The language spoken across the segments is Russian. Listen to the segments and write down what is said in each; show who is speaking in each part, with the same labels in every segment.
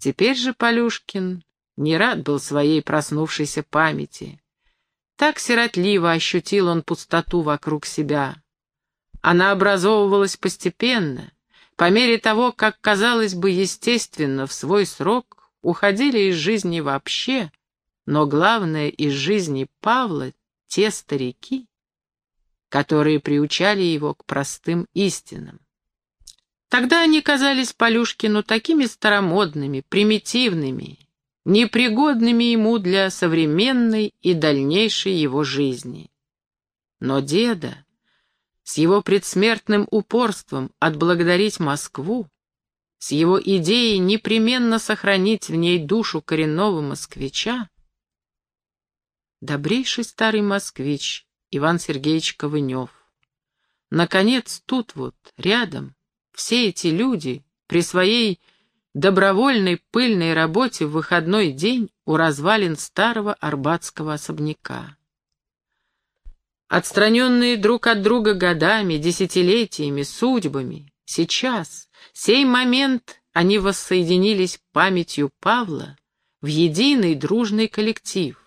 Speaker 1: Теперь же Полюшкин не рад был своей проснувшейся памяти. Так сиротливо ощутил он пустоту вокруг себя. Она образовывалась постепенно, по мере того, как, казалось бы, естественно, в свой срок уходили из жизни вообще, но главное, из жизни Павла те старики, которые приучали его к простым истинам. Тогда они казались Полюшкину такими старомодными, примитивными, непригодными ему для современной и дальнейшей его жизни. Но деда, с его предсмертным упорством отблагодарить Москву, с его идеей непременно сохранить в ней душу коренного москвича, добрейший старый москвич Иван Сергеевич Ковынев. Наконец, тут вот, рядом, все эти люди при своей добровольной пыльной работе в выходной день у развалин старого арбатского особняка. Отстраненные друг от друга годами, десятилетиями, судьбами, сейчас, сей момент они воссоединились памятью Павла в единый дружный коллектив,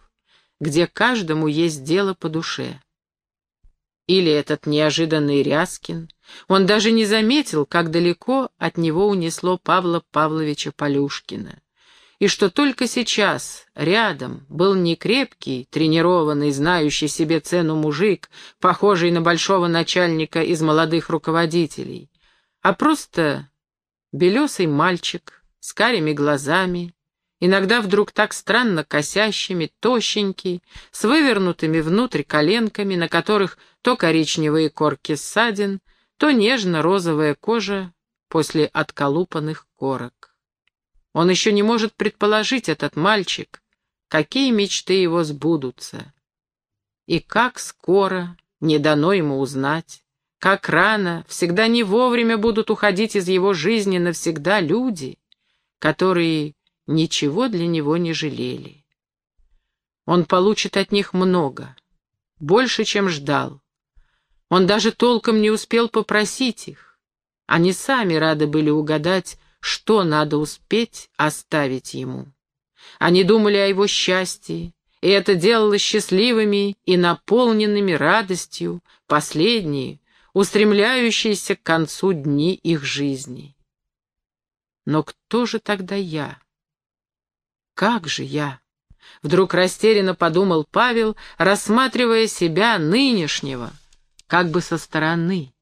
Speaker 1: где каждому есть дело по душе. Или этот неожиданный Ряскин, он даже не заметил, как далеко от него унесло Павла Павловича Полюшкина. И что только сейчас рядом был не крепкий, тренированный, знающий себе цену мужик, похожий на большого начальника из молодых руководителей, а просто белесый мальчик с карими глазами, иногда вдруг так странно косящими, тощенький, с вывернутыми внутрь коленками, на которых то коричневые корки ссадин, то нежно-розовая кожа после отколупанных корок. Он еще не может предположить, этот мальчик, какие мечты его сбудутся. И как скоро, не дано ему узнать, как рано, всегда не вовремя будут уходить из его жизни навсегда люди, которые ничего для него не жалели. Он получит от них много, больше, чем ждал. Он даже толком не успел попросить их. Они сами рады были угадать, что надо успеть оставить ему. Они думали о его счастье, и это делало счастливыми и наполненными радостью последние, устремляющиеся к концу дни их жизни. Но кто же тогда я? Как же я? Вдруг растерянно подумал Павел, рассматривая себя нынешнего, как бы со стороны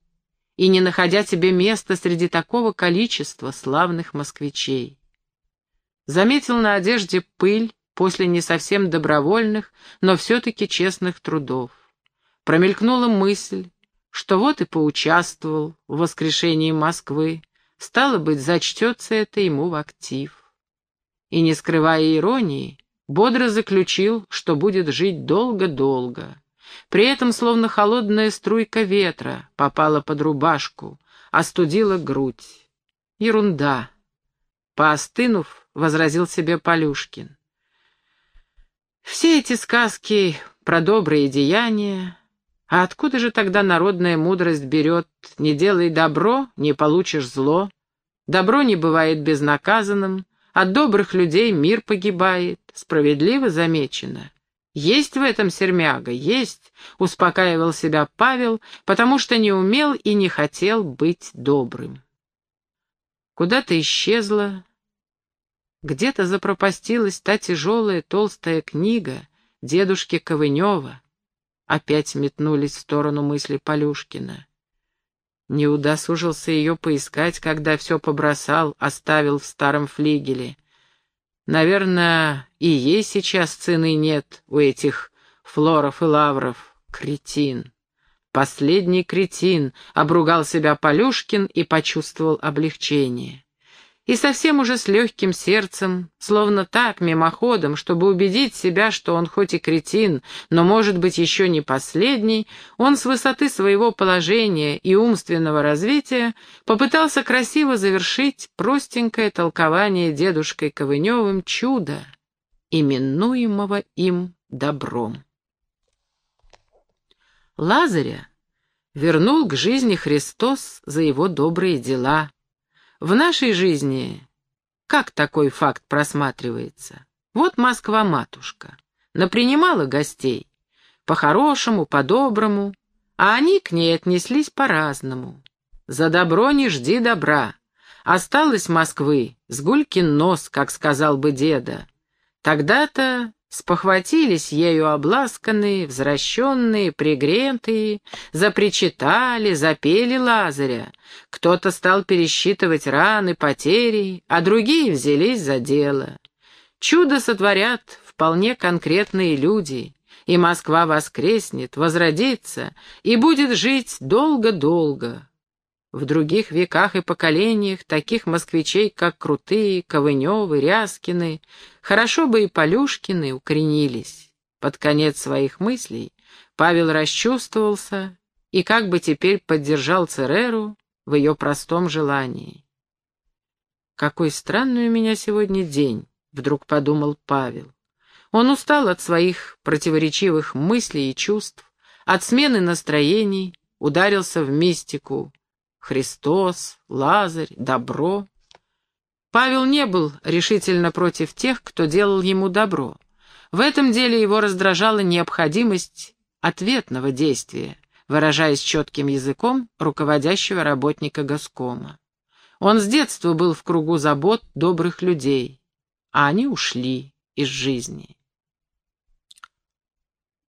Speaker 1: и не находя себе места среди такого количества славных москвичей. Заметил на одежде пыль после не совсем добровольных, но все-таки честных трудов. Промелькнула мысль, что вот и поучаствовал в воскрешении Москвы, стало быть, зачтется это ему в актив. И, не скрывая иронии, бодро заключил, что будет жить долго-долго. При этом словно холодная струйка ветра попала под рубашку, остудила грудь. Ерунда. Поостынув, возразил себе Полюшкин. Все эти сказки про добрые деяния, а откуда же тогда народная мудрость берет «не делай добро, не получишь зло», «добро не бывает безнаказанным», «от добрых людей мир погибает», справедливо замечено. Есть в этом сермяга, есть, успокаивал себя Павел, потому что не умел и не хотел быть добрым. Куда-то исчезла, где-то запропастилась та тяжелая толстая книга дедушки Ковынева. Опять метнулись в сторону мысли Полюшкина. Не удосужился ее поискать, когда все побросал, оставил в старом флигеле. Наверное, и ей сейчас цены нет у этих флоров и лавров. Кретин. Последний кретин, обругал себя Полюшкин и почувствовал облегчение и совсем уже с легким сердцем, словно так, мимоходом, чтобы убедить себя, что он хоть и кретин, но, может быть, еще не последний, он с высоты своего положения и умственного развития попытался красиво завершить простенькое толкование дедушкой Ковыневым чуда, именуемого им добром. Лазаря вернул к жизни Христос за его добрые дела — в нашей жизни Как такой факт просматривается? Вот Москва-матушка. Напринимала гостей. По-хорошему, по-доброму. А они к ней отнеслись по-разному. За добро не жди добра. Осталось Москвы, сгулькин нос, как сказал бы деда. Тогда-то спохватились ею обласканные, возвращенные, пригретые, запричитали, запели Лазаря. Кто-то стал пересчитывать раны, потери, а другие взялись за дело. Чудо сотворят вполне конкретные люди, и Москва воскреснет, возродится и будет жить долго-долго. В других веках и поколениях таких москвичей, как Крутые, Ковыневы, Ряскины, хорошо бы и Полюшкины укоренились. Под конец своих мыслей Павел расчувствовался и как бы теперь поддержал Цереру в ее простом желании. «Какой странный у меня сегодня день», — вдруг подумал Павел. Он устал от своих противоречивых мыслей и чувств, от смены настроений, ударился в мистику, Христос, Лазарь, добро. Павел не был решительно против тех, кто делал ему добро. В этом деле его раздражала необходимость ответного действия, выражаясь четким языком руководящего работника Госкома. Он с детства был в кругу забот добрых людей, а они ушли из жизни.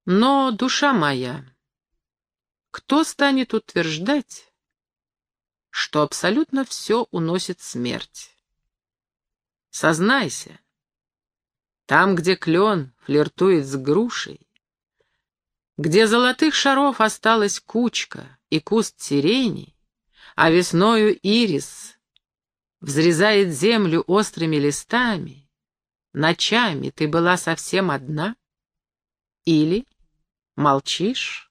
Speaker 1: Но, душа моя, кто станет утверждать, что абсолютно все уносит смерть. Сознайся, там, где клен флиртует с грушей, где золотых шаров осталась кучка и куст сирени, а весною ирис взрезает землю острыми листами, ночами ты была совсем одна? Или молчишь?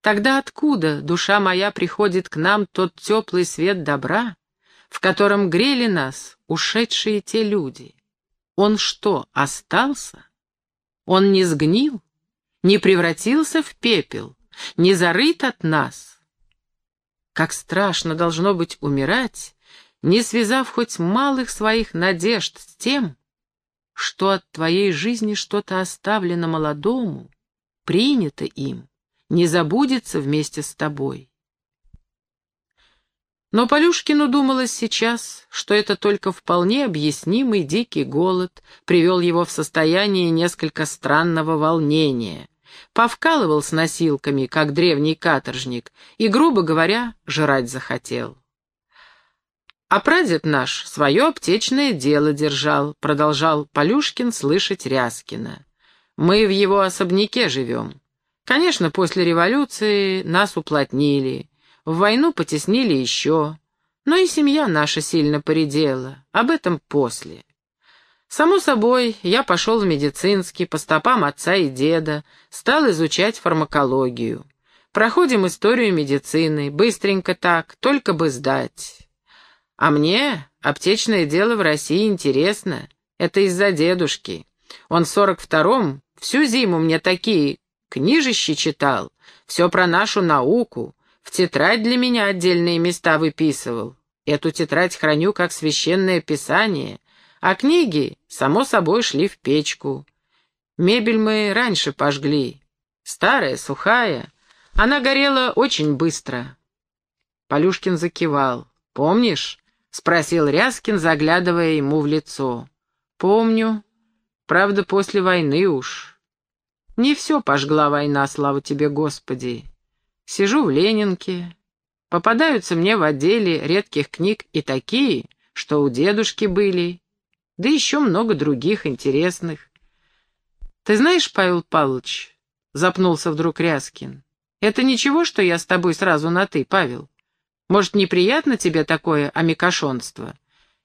Speaker 1: Тогда откуда, душа моя, приходит к нам тот теплый свет добра, в котором грели нас ушедшие те люди? Он что, остался? Он не сгнил, не превратился в пепел, не зарыт от нас? Как страшно должно быть умирать, не связав хоть малых своих надежд с тем, что от твоей жизни что-то оставлено молодому, принято им не забудется вместе с тобой. Но Полюшкину думалось сейчас, что это только вполне объяснимый дикий голод привел его в состояние несколько странного волнения. Повкалывал с носилками, как древний каторжник, и, грубо говоря, жрать захотел. «А прадед наш свое аптечное дело держал», — продолжал Полюшкин слышать Ряскина. «Мы в его особняке живем. Конечно, после революции нас уплотнили, в войну потеснили еще, но и семья наша сильно поредела, об этом после. Само собой, я пошел в медицинский, по стопам отца и деда, стал изучать фармакологию. Проходим историю медицины, быстренько так, только бы сдать. А мне аптечное дело в России интересно, это из-за дедушки. Он в сорок втором всю зиму мне такие Книжище читал, все про нашу науку, в тетрадь для меня отдельные места выписывал. Эту тетрадь храню как священное писание, а книги, само собой, шли в печку. Мебель мы раньше пожгли. Старая, сухая. Она горела очень быстро. Полюшкин закивал. «Помнишь?» — спросил Ряскин, заглядывая ему в лицо. «Помню. Правда, после войны уж. Не все пожгла война, слава тебе, Господи. Сижу в Ленинке. Попадаются мне в отделе редких книг и такие, что у дедушки были, да еще много других интересных. Ты знаешь, Павел Павлович, — запнулся вдруг Ряскин, — это ничего, что я с тобой сразу на «ты», Павел? Может, неприятно тебе такое амикошонство?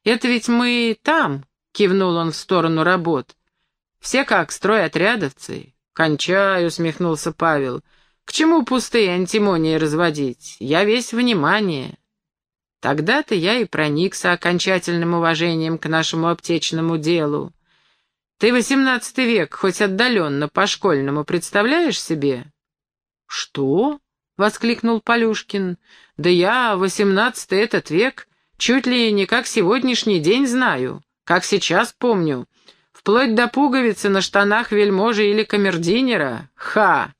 Speaker 1: Это ведь мы там, — кивнул он в сторону работ, — все как стройотрядовцы, «Кончай», — усмехнулся Павел. «К чему пустые антимонии разводить? Я весь внимание». Тогда-то я и проникся окончательным уважением к нашему аптечному делу. Ты восемнадцатый век, хоть отдаленно, по-школьному, представляешь себе? Что? — воскликнул Полюшкин. Да я восемнадцатый этот век чуть ли не как сегодняшний день знаю. как сейчас помню. Вплоть до пуговицы на штанах вельможи или камердинера. Ха!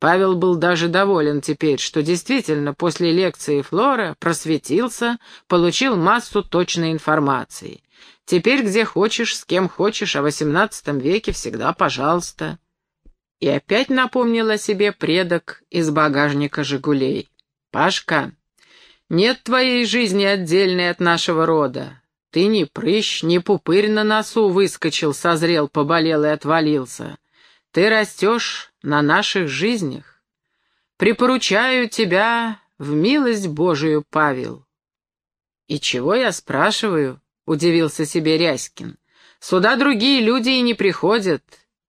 Speaker 1: Павел был даже доволен теперь, что действительно после лекции Флора просветился, получил массу точной информации. Теперь где хочешь, с кем хочешь, а в XVIII веке всегда пожалуйста. И опять напомнил о себе предок из багажника «Жигулей». «Пашка, нет твоей жизни отдельной от нашего рода. Ты ни прыщ, ни пупырь на носу выскочил, созрел, поболел и отвалился. Ты растешь на наших жизнях. Припоручаю тебя в милость Божию, Павел. И чего я спрашиваю? Удивился себе Ряськин. Сюда другие люди и не приходят.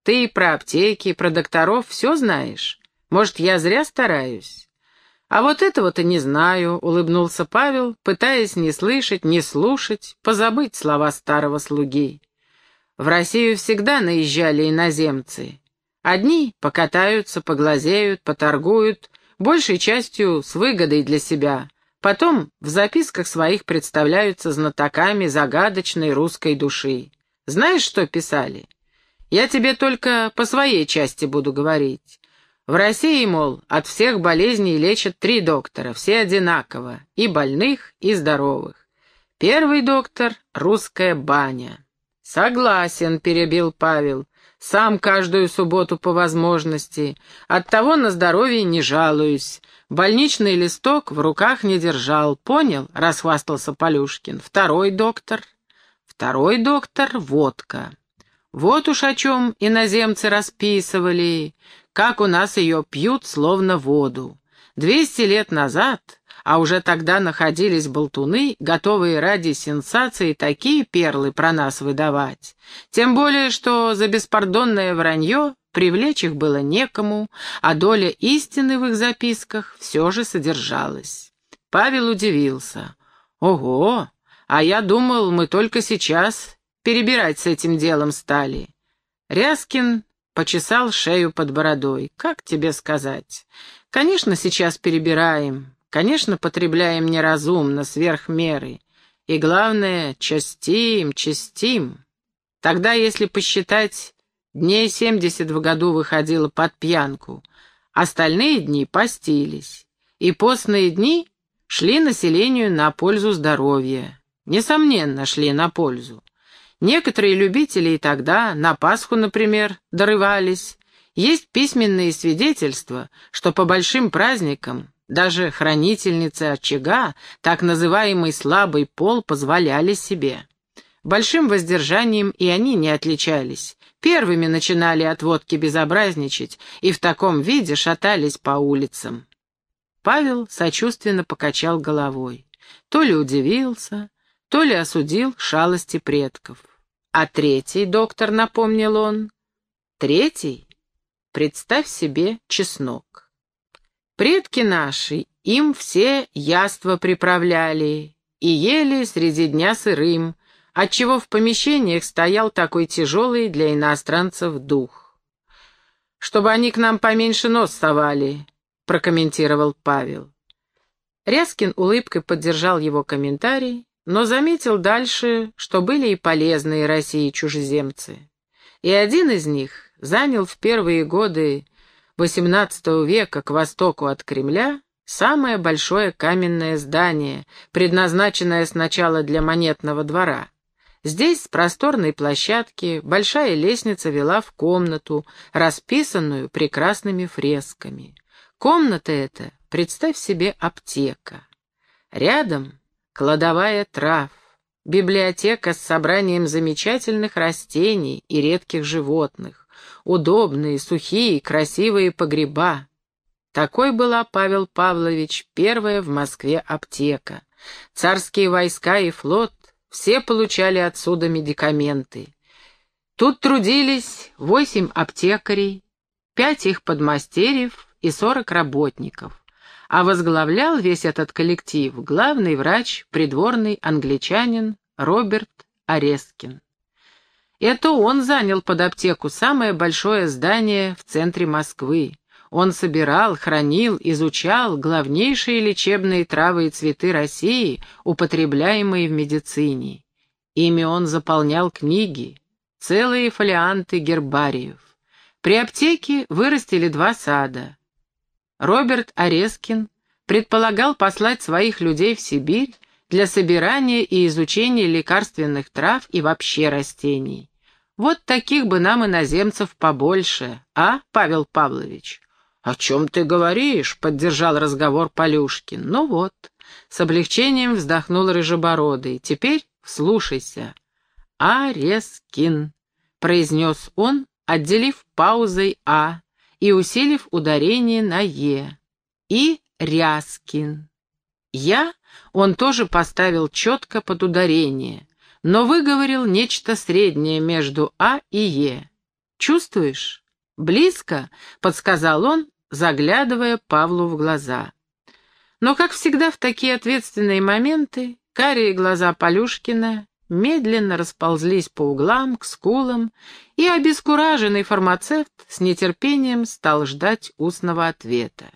Speaker 1: Ты и про аптеки, и про докторов все знаешь. Может, я зря стараюсь? «А вот этого-то не знаю», — улыбнулся Павел, пытаясь не слышать, не слушать, позабыть слова старого слуги. В Россию всегда наезжали иноземцы. Одни покатаются, поглазеют, поторгуют, большей частью с выгодой для себя. Потом в записках своих представляются знатоками загадочной русской души. Знаешь, что писали? Я тебе только по своей части буду говорить. В России, мол, от всех болезней лечат три доктора, все одинаково, и больных, и здоровых. Первый доктор — русская баня. «Согласен», — перебил Павел, — «сам каждую субботу по возможности, оттого на здоровье не жалуюсь. Больничный листок в руках не держал, понял?» — расхвастался Полюшкин. «Второй доктор?» «Второй доктор — водка». Вот уж о чем иноземцы расписывали как у нас ее пьют, словно воду. Двести лет назад, а уже тогда находились болтуны, готовые ради сенсации такие перлы про нас выдавать. Тем более, что за беспардонное вранье привлечь их было некому, а доля истины в их записках все же содержалась. Павел удивился. «Ого! А я думал, мы только сейчас перебирать с этим делом стали». Ряскин почесал шею под бородой. «Как тебе сказать? Конечно, сейчас перебираем, конечно, потребляем неразумно, сверх меры. И главное, частим, частим. Тогда, если посчитать, дней семьдесят в году выходило под пьянку, остальные дни постились, и постные дни шли населению на пользу здоровья. Несомненно, шли на пользу. Некоторые любители и тогда, на Пасху, например, дорывались. Есть письменные свидетельства, что по большим праздникам даже хранительницы очага, так называемый слабый пол, позволяли себе. Большим воздержанием и они не отличались. Первыми начинали от водки безобразничать и в таком виде шатались по улицам. Павел сочувственно покачал головой. То ли удивился, то ли осудил шалости предков. А третий, доктор, напомнил он. Третий? Представь себе чеснок. Предки наши им все яства приправляли и ели среди дня сырым, отчего в помещениях стоял такой тяжелый для иностранцев дух. «Чтобы они к нам поменьше нос совали», — прокомментировал Павел. Ряскин улыбкой поддержал его комментарий, но заметил дальше, что были и полезные России чужеземцы. И один из них занял в первые годы XVIII века к востоку от Кремля самое большое каменное здание, предназначенное сначала для монетного двора. Здесь с просторной площадки большая лестница вела в комнату, расписанную прекрасными фресками. Комната эта, представь себе, аптека. Рядом кладовая трав, библиотека с собранием замечательных растений и редких животных, удобные, сухие, красивые погреба. Такой была, Павел Павлович, первая в Москве аптека. Царские войска и флот все получали отсюда медикаменты. Тут трудились восемь аптекарей, пять их подмастерьев и сорок работников а возглавлял весь этот коллектив главный врач, придворный англичанин Роберт Орескин. Это он занял под аптеку самое большое здание в центре Москвы. Он собирал, хранил, изучал главнейшие лечебные травы и цветы России, употребляемые в медицине. Ими он заполнял книги, целые фолианты гербариев. При аптеке вырастили два сада. Роберт Орескин предполагал послать своих людей в Сибирь для собирания и изучения лекарственных трав и вообще растений. Вот таких бы нам иноземцев побольше, а, Павел Павлович? «О чем ты говоришь?» — поддержал разговор Полюшкин. «Ну вот». С облегчением вздохнул Рыжебородый. «Теперь вслушайся». «Арескин», — произнес он, отделив паузой «а» и усилив ударение на «е». И Ряскин. «Я» он тоже поставил четко под ударение, но выговорил нечто среднее между «а» и «е». «Чувствуешь?» «Близко», — подсказал он, заглядывая Павлу в глаза. Но, как всегда в такие ответственные моменты, карие глаза Полюшкина медленно расползлись по углам, к скулам, и обескураженный фармацевт с нетерпением стал ждать устного ответа.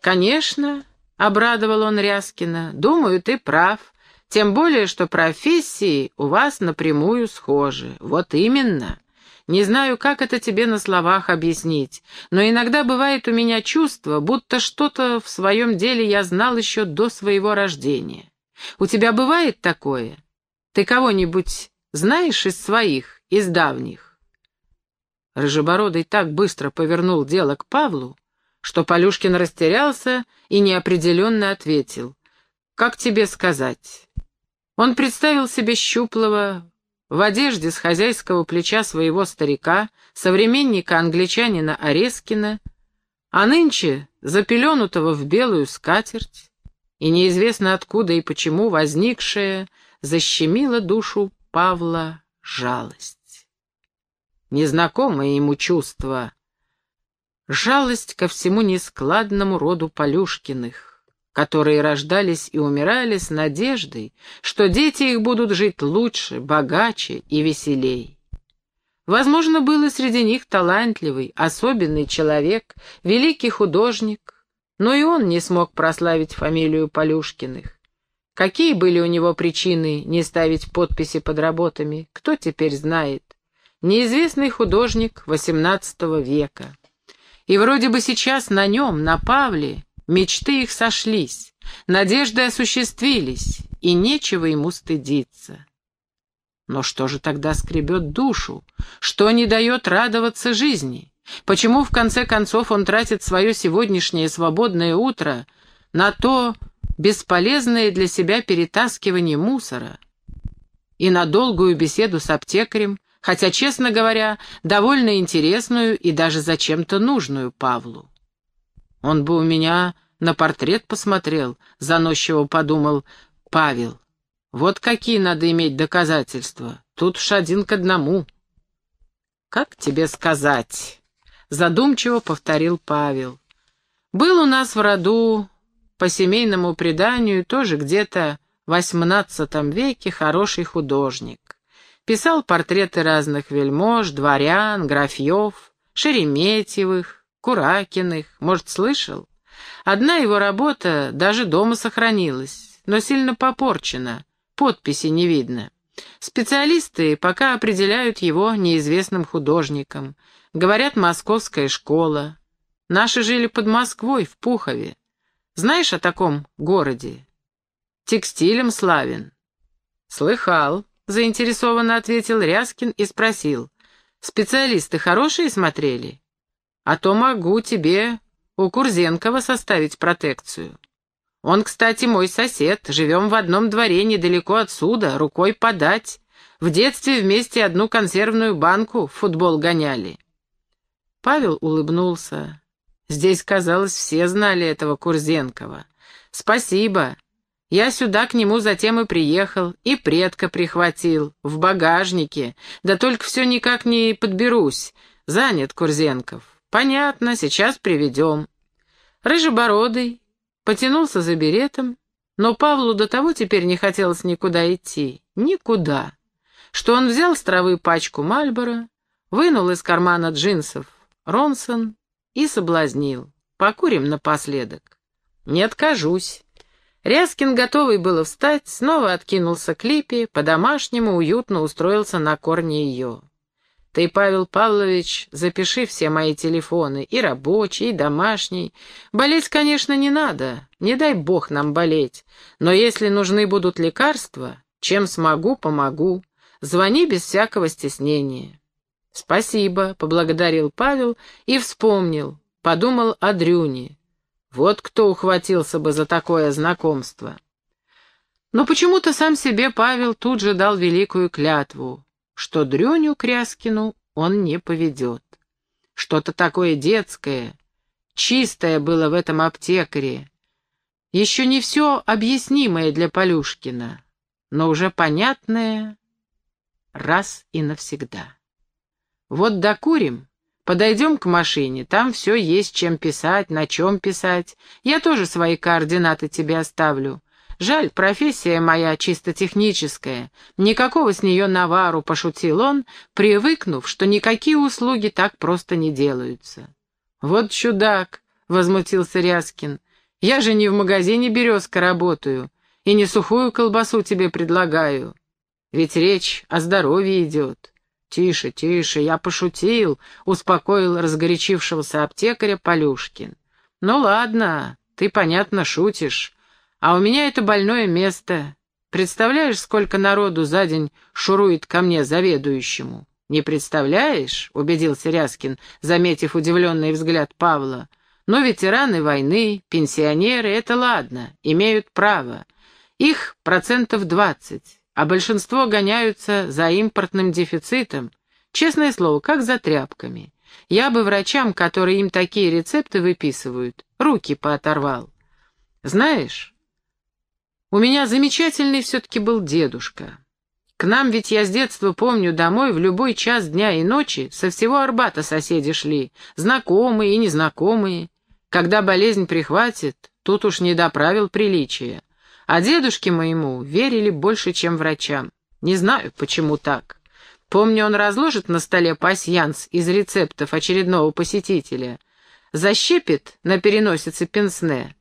Speaker 1: «Конечно», — обрадовал он Ряскина, — «думаю, ты прав, тем более, что профессии у вас напрямую схожи. Вот именно. Не знаю, как это тебе на словах объяснить, но иногда бывает у меня чувство, будто что-то в своем деле я знал еще до своего рождения. У тебя бывает такое? Ты кого-нибудь знаешь из своих, из давних?» Рыжебородый так быстро повернул дело к Павлу, что Полюшкин растерялся и неопределенно ответил. «Как тебе сказать?» Он представил себе щуплого, в одежде с хозяйского плеча своего старика, современника англичанина Орескина, а нынче запеленутого в белую скатерть, и неизвестно откуда и почему возникшая защемила душу Павла жалость. Незнакомое ему чувство, жалость ко всему нескладному роду Полюшкиных, которые рождались и умирали с надеждой, что дети их будут жить лучше, богаче и веселей. Возможно, был и среди них талантливый, особенный человек, великий художник, но и он не смог прославить фамилию Полюшкиных. Какие были у него причины не ставить подписи под работами, кто теперь знает. Неизвестный художник XVIII века. И вроде бы сейчас на нем, на Павле, Мечты их сошлись, надежды осуществились, и нечего ему стыдиться. Но что же тогда скребет душу? Что не дает радоваться жизни? Почему, в конце концов, он тратит свое сегодняшнее свободное утро на то бесполезное для себя перетаскивание мусора и на долгую беседу с аптекарем, хотя, честно говоря, довольно интересную и даже зачем-то нужную Павлу? Он бы у меня на портрет посмотрел, заносчиво подумал Павел. Вот какие надо иметь доказательства. Тут уж один к одному. Как тебе сказать? Задумчиво повторил Павел. Был у нас в роду, по семейному преданию, тоже где-то в XVIII веке хороший художник. Писал портреты разных вельмож, дворян, графьев, Шереметьевых, Куракиных, может, слышал? Одна его работа даже дома сохранилась, но сильно попорчена, подписи не видно. Специалисты пока определяют его неизвестным художником. Говорят, московская школа. Наши жили под Москвой, в Пухове. Знаешь о таком городе? Текстилем славен. Слыхал, заинтересованно ответил Ряскин и спросил. Специалисты хорошие смотрели? А то могу тебе у Курзенкова составить протекцию. Он, кстати, мой сосед, живем в одном дворе недалеко отсюда, рукой подать. В детстве вместе одну консервную банку в футбол гоняли. Павел улыбнулся. Здесь, казалось, все знали этого Курзенкова. Спасибо. Я сюда к нему затем и приехал, и предка прихватил, в багажнике. Да только все никак не подберусь. Занят Курзенков. «Понятно, сейчас приведем». Рыжебородый потянулся за беретом, но Павлу до того теперь не хотелось никуда идти. Никуда. Что он взял с травы пачку Мальбора, вынул из кармана джинсов Ронсон и соблазнил. «Покурим напоследок». «Не откажусь». Ряскин, готовый было встать, снова откинулся к липе, по-домашнему уютно устроился на корне ее. Ты, Павел Павлович, запиши все мои телефоны, и рабочий, и домашний. Болеть, конечно, не надо, не дай бог нам болеть, но если нужны будут лекарства, чем смогу, помогу. Звони без всякого стеснения. «Спасибо», — поблагодарил Павел и вспомнил, подумал о Дрюне. Вот кто ухватился бы за такое знакомство. Но почему-то сам себе Павел тут же дал великую клятву, что Дрюню Кряскину он не поведет. Что-то такое детское, чистое было в этом аптекаре. Еще не все объяснимое для Полюшкина, но уже понятное раз и навсегда. Вот докурим, Подойдем к машине, там все есть, чем писать, на чем писать. Я тоже свои координаты тебе оставлю. Жаль, профессия моя чисто техническая. Никакого с нее навару, пошутил он, привыкнув, что никакие услуги так просто не делаются. Вот чудак, возмутился Ряскин. Я же не в магазине «Березка» работаю и не сухую колбасу тебе предлагаю. Ведь речь о здоровье идет. «Тише, тише, я пошутил», — успокоил разгорячившегося аптекаря Полюшкин. «Ну ладно, ты, понятно, шутишь. А у меня это больное место. Представляешь, сколько народу за день шурует ко мне заведующему?» «Не представляешь?» — убедился Ряскин, заметив удивленный взгляд Павла. «Но ветераны войны, пенсионеры — это ладно, имеют право. Их процентов двадцать а большинство гоняются за импортным дефицитом. Честное слово, как за тряпками. Я бы врачам, которые им такие рецепты выписывают, руки пооторвал. Знаешь, у меня замечательный все-таки был дедушка. К нам ведь я с детства помню домой в любой час дня и ночи со всего Арбата соседи шли, знакомые и незнакомые. Когда болезнь прихватит, тут уж не до правил приличия. А дедушке моему верили больше, чем врачам. Не знаю, почему так. Помню, он разложит на столе пасьянс из рецептов очередного посетителя, защепит на переносице пенсне,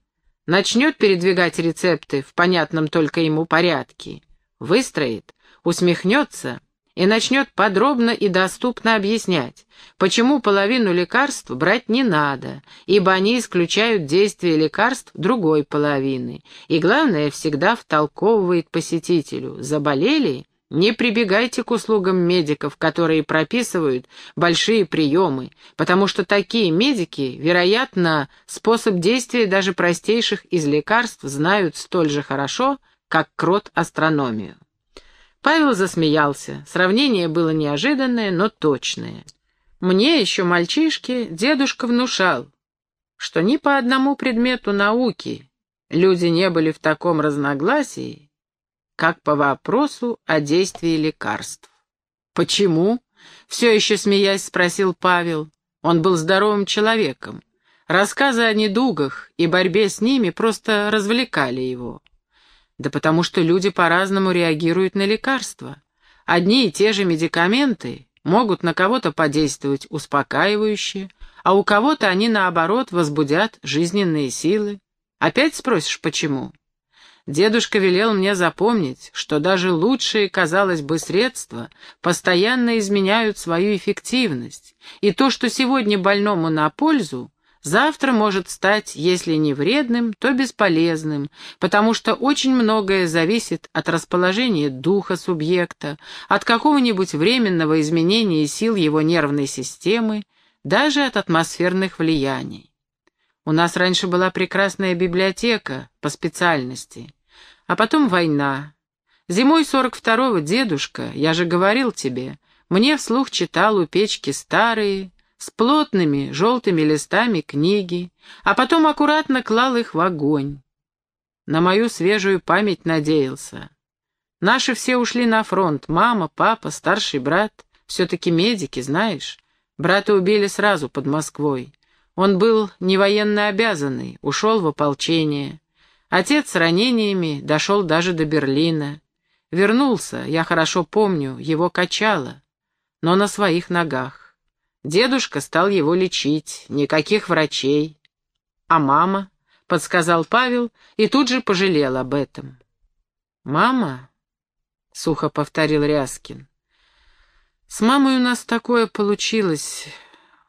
Speaker 1: начнет передвигать рецепты в понятном только ему порядке, выстроит, усмехнется — и начнет подробно и доступно объяснять, почему половину лекарств брать не надо, ибо они исключают действие лекарств другой половины, и, главное, всегда втолковывает посетителю «заболели?» Не прибегайте к услугам медиков, которые прописывают большие приемы, потому что такие медики, вероятно, способ действия даже простейших из лекарств знают столь же хорошо, как крот астрономию. Павел засмеялся. Сравнение было неожиданное, но точное. Мне, еще мальчишке, дедушка внушал, что ни по одному предмету науки люди не были в таком разногласии, как по вопросу о действии лекарств. «Почему?» — все еще смеясь спросил Павел. Он был здоровым человеком. Рассказы о недугах и борьбе с ними просто развлекали его. Да потому что люди по-разному реагируют на лекарства. Одни и те же медикаменты могут на кого-то подействовать успокаивающе, а у кого-то они, наоборот, возбудят жизненные силы. Опять спросишь, почему? Дедушка велел мне запомнить, что даже лучшие, казалось бы, средства постоянно изменяют свою эффективность, и то, что сегодня больному на пользу, завтра может стать, если не вредным, то бесполезным, потому что очень многое зависит от расположения духа субъекта, от какого-нибудь временного изменения сил его нервной системы, даже от атмосферных влияний. У нас раньше была прекрасная библиотека по специальности, а потом война. Зимой 42-го дедушка, я же говорил тебе, мне вслух читал у печки старые, с плотными желтыми листами книги, а потом аккуратно клал их в огонь. На мою свежую память надеялся. Наши все ушли на фронт, мама, папа, старший брат, все-таки медики, знаешь. Брата убили сразу под Москвой. Он был не военно обязанный, ушел в ополчение. Отец с ранениями дошел даже до Берлина. Вернулся, я хорошо помню, его качало, но на своих ногах. Дедушка стал его лечить, никаких врачей. А мама? подсказал Павел и тут же пожалел об этом. «Мама?» — сухо повторил Ряскин. «С мамой у нас такое получилось.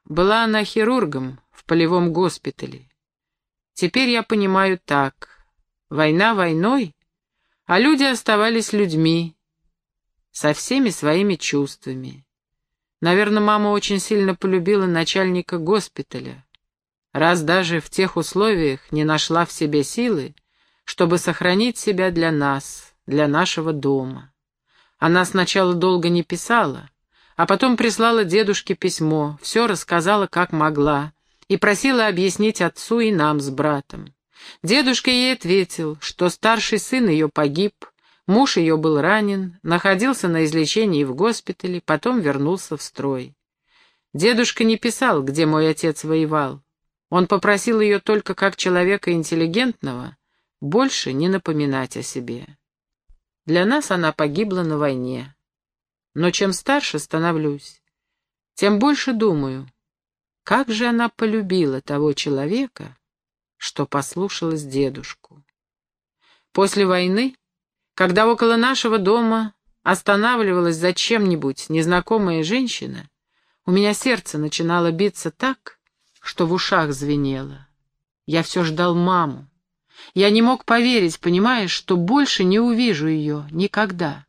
Speaker 1: Была она хирургом в полевом госпитале. Теперь я понимаю так. Война войной, а люди оставались людьми, со всеми своими чувствами. Наверное, мама очень сильно полюбила начальника госпиталя, раз даже в тех условиях не нашла в себе силы, чтобы сохранить себя для нас, для нашего дома. Она сначала долго не писала, а потом прислала дедушке письмо, все рассказала, как могла, и просила объяснить отцу и нам с братом. Дедушка ей ответил, что старший сын ее погиб, муж ее был ранен, находился на излечении в госпитале, потом вернулся в строй. Дедушка не писал, где мой отец воевал. Он попросил ее только как человека интеллигентного больше не напоминать о себе. Для нас она погибла на войне. Но чем старше становлюсь, тем больше думаю, как же она полюбила того человека, что послушалась дедушку. После войны, когда около нашего дома останавливалась за чем-нибудь незнакомая женщина, у меня сердце начинало биться так, что в ушах звенело. Я все ждал маму. Я не мог поверить, понимаешь, что больше не увижу ее никогда.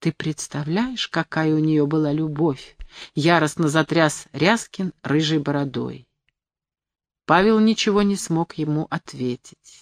Speaker 1: Ты представляешь, какая у нее была любовь? Яростно затряс Ряскин рыжей бородой. Павел ничего не смог ему ответить.